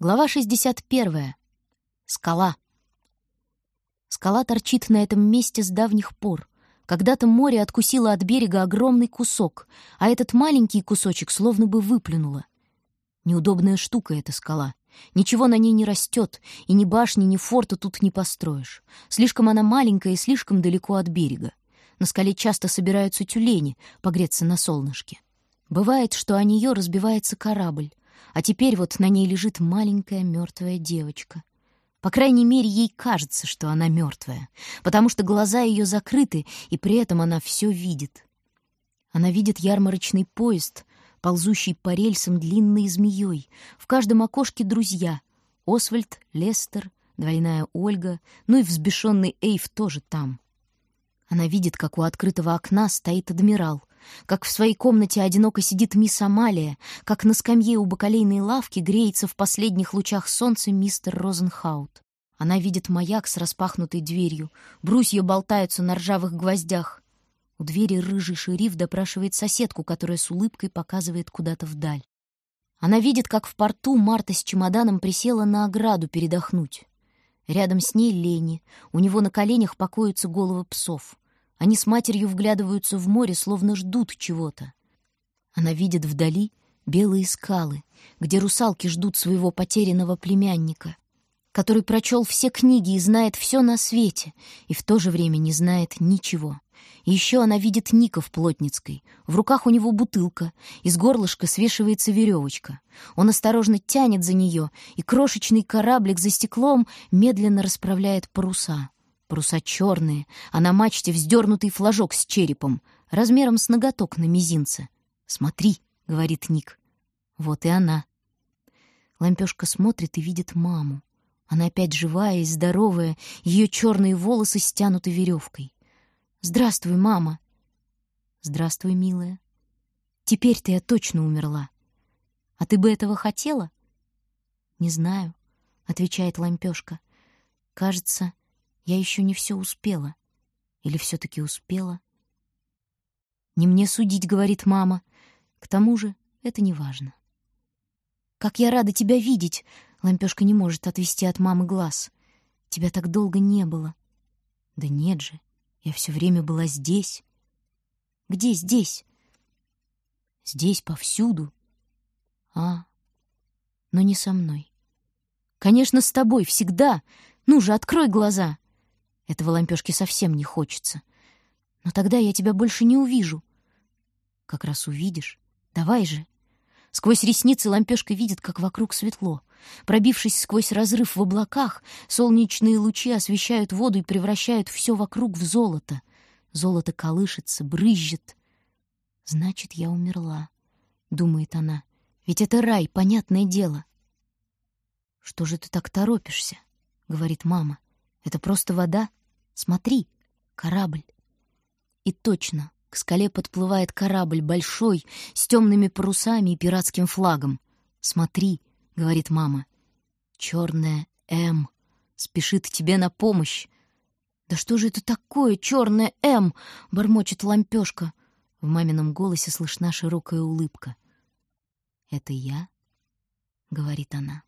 Глава 61. Скала. Скала торчит на этом месте с давних пор. Когда-то море откусило от берега огромный кусок, а этот маленький кусочек словно бы выплюнуло. Неудобная штука эта скала. Ничего на ней не растет, и ни башни, ни форта тут не построишь. Слишком она маленькая и слишком далеко от берега. На скале часто собираются тюлени погреться на солнышке. Бывает, что о нее разбивается корабль, а теперь вот на ней лежит маленькая мертвая девочка. По крайней мере, ей кажется, что она мертвая, потому что глаза ее закрыты, и при этом она все видит. Она видит ярмарочный поезд, ползущий по рельсам длинной змеей. В каждом окошке друзья — Освальд, Лестер, двойная Ольга, ну и взбешенный Эйв тоже там. Она видит, как у открытого окна стоит адмирал, как в своей комнате одиноко сидит мисс Амалия, как на скамье у бакалейной лавки греется в последних лучах солнца мистер Розенхаут. Она видит маяк с распахнутой дверью, брусья болтаются на ржавых гвоздях. У двери рыжий шериф допрашивает соседку, которая с улыбкой показывает куда-то вдаль. Она видит, как в порту Марта с чемоданом присела на ограду передохнуть. Рядом с ней Лени, у него на коленях покоятся головы псов. Они с матерью вглядываются в море, словно ждут чего-то. Она видит вдали белые скалы, где русалки ждут своего потерянного племянника, который прочел все книги и знает все на свете, и в то же время не знает ничего. И еще она видит Ника в Плотницкой. В руках у него бутылка, из горлышка свешивается веревочка. Он осторожно тянет за нее, и крошечный кораблик за стеклом медленно расправляет паруса. Паруса черные, а на мачте вздернутый флажок с черепом, размером с ноготок на мизинце. «Смотри», — говорит Ник. Вот и она. Лампешка смотрит и видит маму. Она опять живая и здоровая, ее черные волосы стянуты веревкой. «Здравствуй, мама!» «Здравствуй, милая. Теперь-то я точно умерла. А ты бы этого хотела?» «Не знаю», — отвечает Лампешка. «Кажется, я еще не все успела. Или все-таки успела? «Не мне судить», — говорит мама. «К тому же это не важно». «Как я рада тебя видеть!» Лампешка не может отвести от мамы глаз. «Тебя так долго не было». «Да нет же, я все время была здесь». «Где здесь?» «Здесь, повсюду». «А, но не со мной». «Конечно, с тобой, всегда. Ну же, открой глаза!» Этого лампёшке совсем не хочется. Но тогда я тебя больше не увижу. Как раз увидишь. Давай же. Сквозь ресницы лампёшка видит, как вокруг светло. Пробившись сквозь разрыв в облаках, солнечные лучи освещают воду и превращают все вокруг в золото. Золото колышется, брызжет. «Значит, я умерла», — думает она. «Ведь это рай, понятное дело». «Что же ты так торопишься?» — говорит мама. «Это просто вода. Смотри, корабль. И точно, к скале подплывает корабль большой, с темными парусами и пиратским флагом. «Смотри», — говорит мама, — «черная М спешит тебе на помощь». «Да что же это такое, черная М?» — бормочет лампешка. В мамином голосе слышна широкая улыбка. «Это я?» — говорит она.